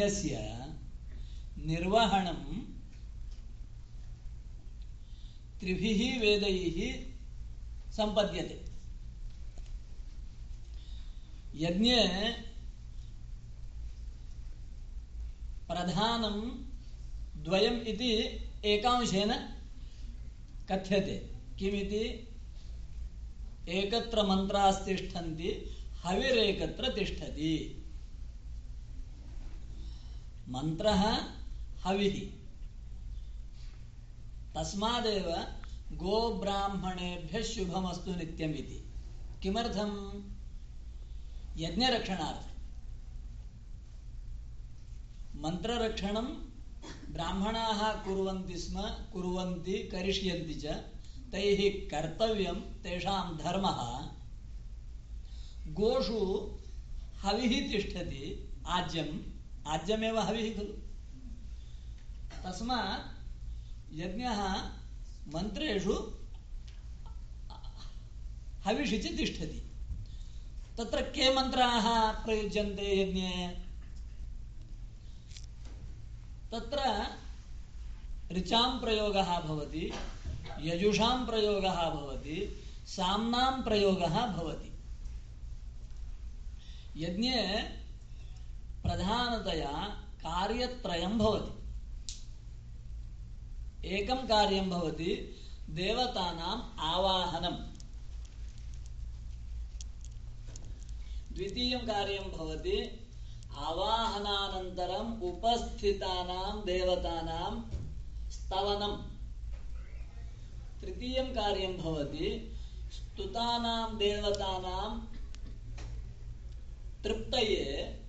यज्ञस्य निर्वहणं त्रिभिः वेदैः सम्पद्यते। यज्ञे प्रधानं द्वयम् इति एकांशेन कथ्यते। किमिति? एकत्र मन्त्रास्तिष्ठन्ति, हविरेकत्र तिष्ठति। मन्त्रः हविः तस्मादेव गोब्राह्मणेभ्यः शुभमस्तु नित्यम् इति किमर्थं यज्ञरक्षणार्थं मन्त्ररक्षणं ब्राह्मणाः कुर्वन्ति स्म, कुर्वन्ति, करिष्यन्ति च। तैः कर्तव्यं तेषां धर्मः। गोषु हविः तिष्ठति, आज्यम्। आज्यमेव हविः। खलु तस्मात् यज्ञः मन्त्रेषु हविषि च तिष्ठति। तत्र के मन्त्राः प्रयुज्यन्ते यज्ञे? तत्र ऋचां प्रयोगः भवति, यजुषां प्रयोगः भवति, साम्नां प्रयोगः भवति। यज्ञे प्रधानतया कार्यत्रयं भवति। एकं कार्यं भवति देवतानाम् आवाहनम्। द्वितीयं कार्यं भवति आवाहनानन्तरम् उपस्थितानां देवतानां स्तवनम्। तृतीयं कार्यं भवति स्तुतानां देवतानां तृप्तये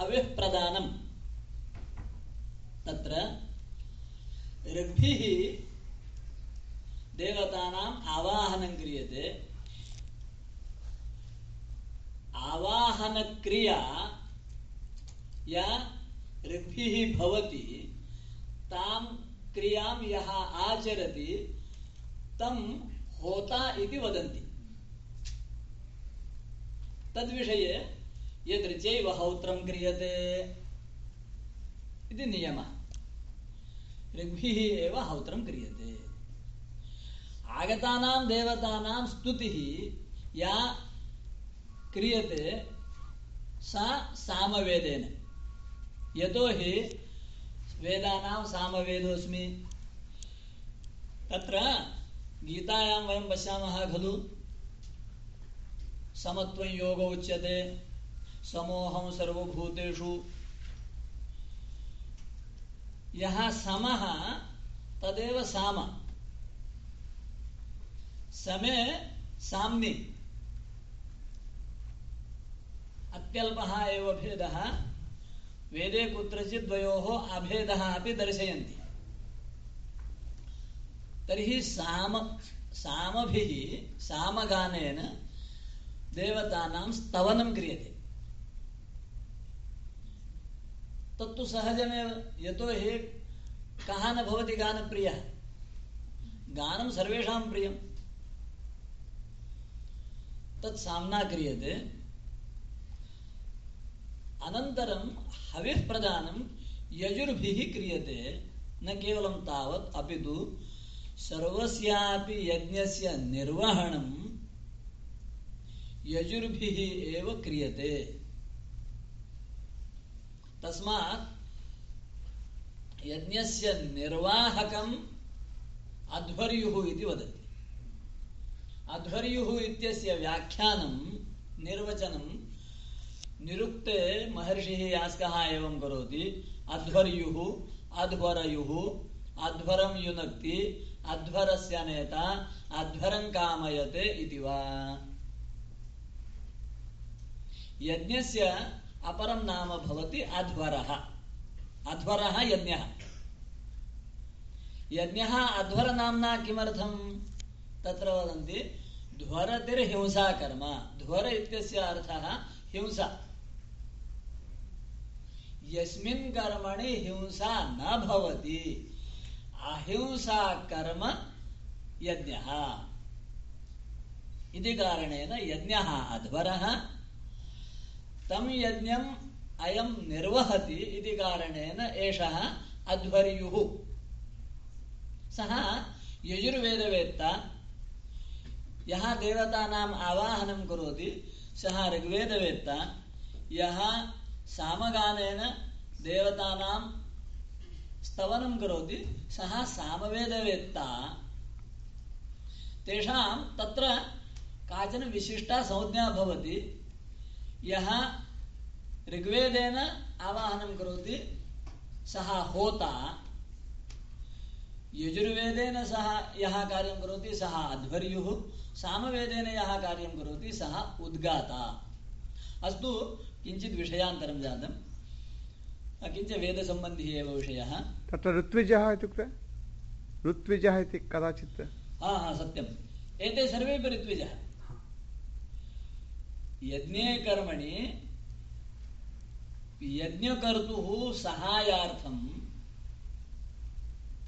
हविः प्रदानम् तत्र ऋग्भिः देवतानाम् आवाहनं क्रियते। आवाहनक्रिया या ऋग्भिः भवति, तां क्रियाँ यः आचरति, तं होता इति वदन्ति। तद्विषये यदृचैव हौत्रं क्रियते इति नियमः। ऋग्भिः एव हौत्रं क्रियते। आगतानां देवतानां स्तुतिः या क्रियते सा सामवेदेन। यतोहि वेदानां सामवेदोऽस्मि। तत्र गीतायां वयं पश्यामः खलु। समत्वं योग उच्यते। समोहं सर्वभूतेषु। यः समः, तदेव साम। समे साम्नि अत्यल्पः एव भेदः, वेदे कुत्रचित् द्वयोः अभेदः अपि दर्शयन्ति। तर्हि साम, सामभिः, सामगानेन देवतानां स्तवनं क्रियते। तत्तु सहजमेव। यतोहि कः न भवति गानप्रियः। गानं सर्वेषां प्रियम् तत् साम्ना क्रियते। अनन्तरं हविः प्रदानं यजुर्भिः क्रियते, न केवलं तावत्, अपि तु सर्वस्यापि यज्ञस्य निर्वहणं यजुर्भिः एव क्रियते। तस्मात् यज्ञस्य निर्वाहकम् अध्वर्युः इति वदति अध्वर्युः इत्यस्य व्याख्यानं, निर्वचनं निरुक्ते महर्षिः यास्कः एवं करोति। अध्वर्युः, अध्वरयुः, अध्वरं युनक्ति, अध्वरस्य नेता, अध्वरं कामयते इति वा। यज्ञस्य अपरं नाम भवति अध्वरः। अध्वरः यज्ञः। यज्ञः अध्वरनाम्ना किमर्थं? तत्र वदन्ति ध्वरतिर्हिंसा कर्म ध्वर इत्यस्य अर्थः हिंसा। यस्मिन् कर्मणि हिंसा न भवति। अहिंसा कर्म यज्ञः। इति कारणेन यज्ञः अध्वरः। तं यज्ञं अयं निर्वहति इति कारणेन एषः अध्वर्युः। सः यजुर्वेदवेत्ता, यः देवतानाम् आवाहनं करोति, सः ऋग्वेदवेत्ता, यः सामगानेन देवतानां स्तवनं करोति, सः सामवेदवेत्ता। तेषां तत्र काचन विशिष्टा संज्ञा भवति। यः ऋग्वेदेन आवाहनं करोति सः होता। यजुर्वेदेन सह यः कार्यं करोति सः अध्वर्युः। सामवेदेन यः कार्यं करोति सः उद्गाता। अस्तु किञ्चित् विषयान्तरं जातं। किञ्च वेदसम्बन्धी एव विषयः। तत्र ऋत्विजः इत्युक्ते? ऋत्विजः इति कदाचित्। हा हा सत्यम्। एते सर्वेपि ऋत्विजः। यज्ञे कर्मणि यज्ञकर्तुः सहायार्थं,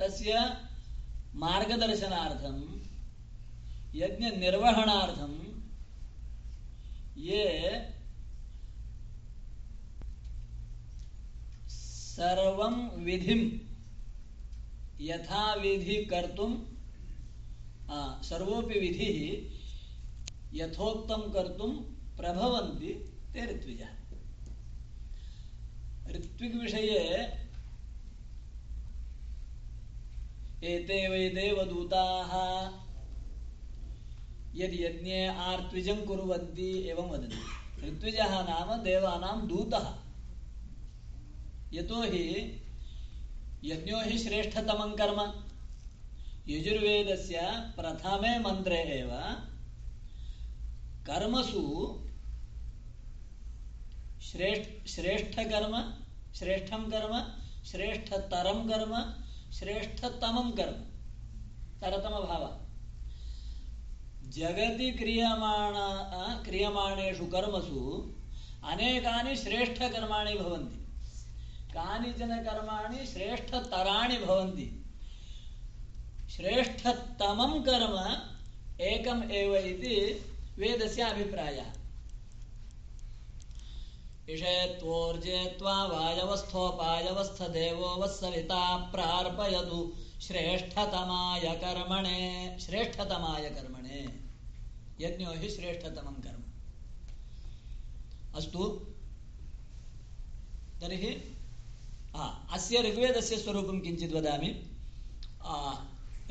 तस्य मार्गदर्शनार्थं, यज्ञनिर्वहणार्थं ये सर्वं विधिं यथाविधि कर्तुं सर्वोऽपि विधिः यथोक्तं कर्तुं प्रभवन्ति, ते ऋत्विजः। ऋत्विग्विषये एते वै देवदूताः यद् यज्ञे आर्त्विजं कुर्वन्ति एवं वदन्ति। ऋत्विजः नाम देवानां दूतः। यतोहि यज्ञो हि श्रेष्ठतमं कर्म। यजुर्वेदस्य प्रथमे मन्त्रे एव कर्मसु શ્રેષ્ઠ શ્રેષ્ઠ કર્મ શ્રેષ્ઠમ કર્મ શ્રેષ્ઠતરમ કર્મ શ્રેષ્ઠતમમ કર્મ તરતમ ભાવ જગતિ ક્રિયમાણા ક્રિયમાણેષુ કર્મસુ અનેકાની શ્રેષ્ઠ કર્માણી ભવંતિ કાનિચન કર્માણી શ્રેષ્ઠતરાણી ભવંતિ. શ્રેષ્ઠતમમ કર્મ એકમ એવ ઇતિ વેદસ્ય અભિપ્રાયઃ इषेत्वोर्जे त्वा वायवस्थोपायवस्थ देवो वत्सविता प्रार्पयतु श्रेष्ठतमाय कर्मणे श्रेष्ठतमाय कर्मणे। यज्ञो हि श्रेष्ठतमं कर्म। अस्तु। तर्हि अस्य ऋग्वेदस्य स्वरूपं किञ्चित् वदामि।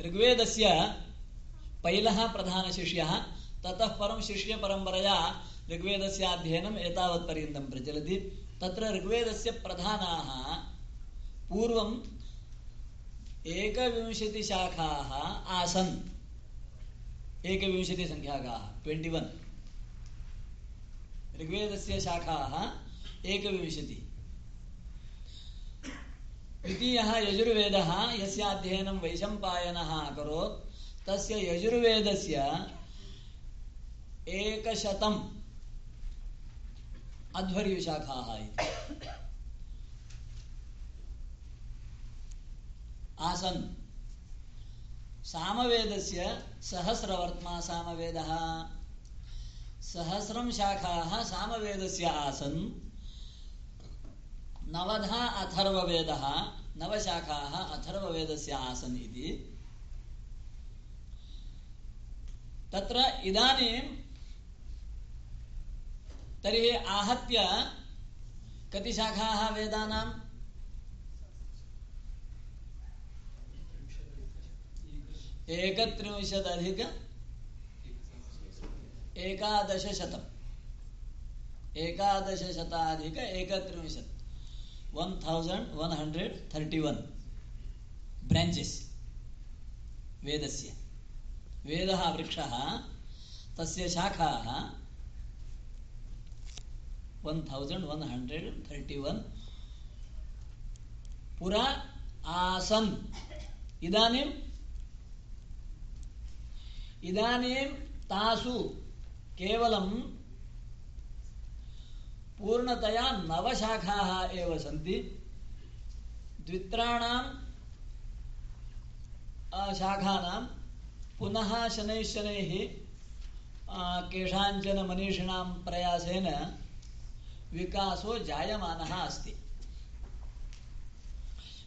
ऋग्वेदस्य पैलः प्रधानशिष्यः, ततः परं शिष्यपरम्परया ऋग्वेदस्य अध्ययनम् एतावत्पर्यन्तं प्रचलति। तत्र ऋग्वेदस्य प्रधानाः पूर्वम् एकविंशतिशाखाः आसन्। एकविंशतिसङ्ख्याकाः ट्वेण्टि वन् ऋग्वेदस्य शाखाः एकविंशति। द्वितीयः यजुर्वेदः, यस्य अध्ययनं वैशम्पायनः अकरोत्, तस्य यजुर्वेदस्य एकशतं अध्वर्युशाखाः इति। आसन्। सामवेदस्य सहस्रवर्त्मा सामवेदः। सहस्रं शाखाः सामवेदस्य आसन्। नवधा अथर्ववेदः, नवशाखाः अथर्ववेदस्य आसन् इति। तत्र इदानीं तर्हि आहत्य कति शाखाः वेदानाम्? एकत्रिंशदधिक एकादशशतम्। एकादशशताधिक एकत्रिंशत्। One thousand one hundred thirty one branches वेदस्य। वेदः वृक्षः, तस्य शाखाः one thousand one hundred thirty one पुरा आसन् इदानीम् इदानीं तासु केवलं पूर्णतया नवशाखाः एव सन्ति द्वित्राणां शाखानां पुनः शनैः शनैः केषाञ्चन मनीषिणां प्रयासेन विकासो जायमानः अस्ति।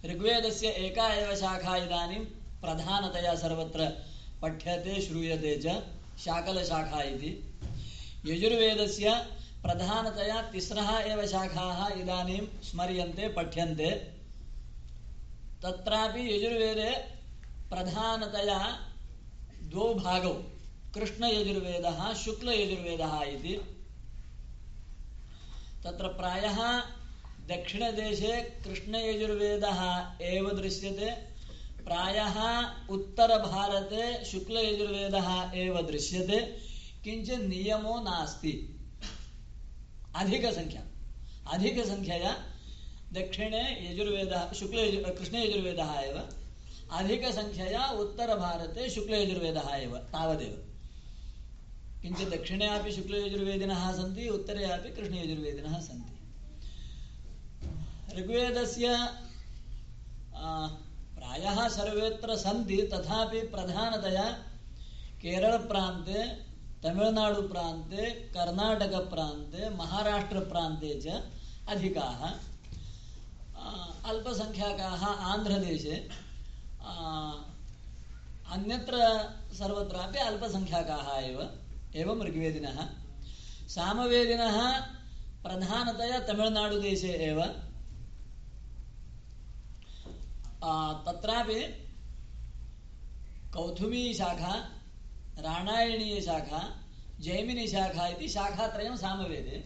ऋग्वेदस्य एका एव शाखा इदानीं प्रधानतया सर्वत्र पठ्यते, श्रूयते च शाकलशाखा इति। यजुर्वेदस्य प्रधानतया तिस्रः एव शाखाः इदानीं स्मर्यन्ते, पठ्यन्ते। तत्रापि यजुर्वेदे प्रधानतया द्वौ भागौ कृष्णयजुर्वेदः शुक्लयजुर्वेदः इति। तत्र प्रायः दक्षिणदेशे कृष्णयजुर्वेदः एव दृश्यते, प्रायः उत्तरभारते शुक्लयजुर्वेदः एव दृश्यते, किञ्चित् नियमो नास्ति। अधिकसङ्ख्या अधिकसङ्ख्यया दक्षिणे यजुर्वेदः शुक्ल कृष्णयजुर्वेदः एव अधिकसङ्ख्यया उत्तरभारते शुक्लयजुर्वेदः एव, तावदेव। किञ्चित् दक्षिणे शुक्लयजुर्वेदिनः सन्ति, उत्तरे अपि कृष्णयजुर्वेदिनः सन्ति। ऋग्वेदस्य प्रायः सर्वत्र सन्ति, तथापि प्रधानतया केरलप्रान्ते तमिळुनाडुप्रान्ते कर्णाटकप्रान्ते महाराष्ट्रप्रान्ते च अधिकाः। अल्पसङ्ख्याकाः आन्ध्रदेशे अन्यत्र सर्वत्रापि अल्पसङ्ख्याकाः एव। एवं ऋग्वेदिनः। सामवेदिनः प्रधानतया तमिळुनाडुदेशे एव। तत्रापि कौथुमीशाखा, राणायणीयशाखा, जैमिनीशाखा इति शाखात्रयं सामवेदे।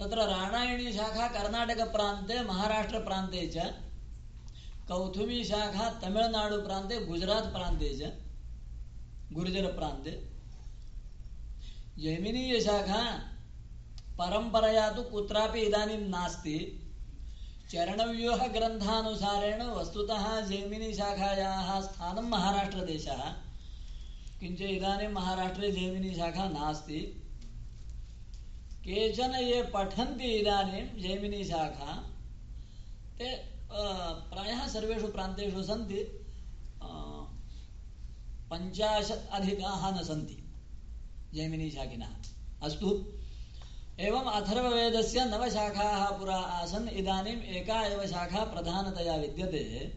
तत्र राणायणीशाखा कर्णाटकप्रान्ते महाराष्ट्रप्रान्ते च, कौथुमीशाखा तमिळुनाडुप्रान्ते गुजरात् प्रान्ते च, गुर्जरप्रान्ते। जैमिनीयशाखा परम्परया तु कुत्रापि इदानीं नास्ति। चरणव्यूहग्रन्थानुसारेण वस्तुतः जैमिनीशाखायाः स्थानं महाराष्ट्रदेशः। किञ्च इदानीं महाराष्ट्रे जैमिनीशाखा नास्ति। केचन ये पठन्ति इदानीं जैमिनीशाखा ते प्रायः सर्वेषु प्रान्तेषु सन्ति पञ्चाशत् अधिकाः न सन्ति। जैमिनीशाखिनः अस्तु। एवम् अथर्ववेदस्य नवशाखाः पुरा आसन्। इदानीम् एका शाखा प्रधानतया विद्यते।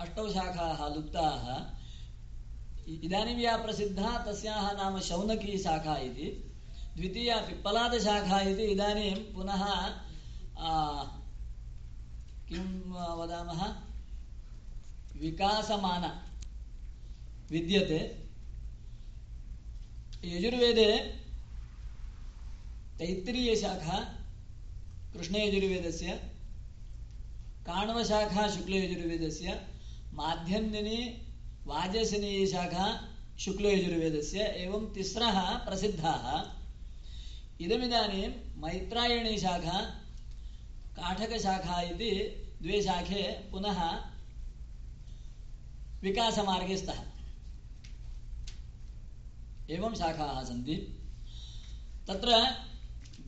अष्टौ शाखाः लुप्ताः। इदानीं या प्रसिद्धा, तस्याः नाम शौनकी शाखा इति। द्वितीया पिप्पलादशाखा इति। इदानीं पुनः किं वदामः? विकासमान विद्यते। यजुर्वेदे तैत्तिरीयशाखा कृष्णयजुर्वेदस्य काण्वशाखा शुक्लयजुर्वेदस्य माध्यन्दिनी वाजसनीयशाखा शुक्लयजुर्वेदस्य एवं तिस्रः प्रसिद्धाः। इदमिदानीं मैत्रायणीशाखा काठकशाखा इति द्वे शाखे पुनः विकासमार्गे स्तः। एवं शाखाः सन्ति तत्र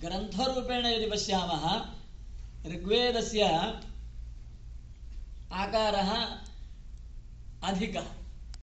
ग्रन्थरूपेण यदि पश्यामः ऋग्वेदस्य आकारः अधिकः।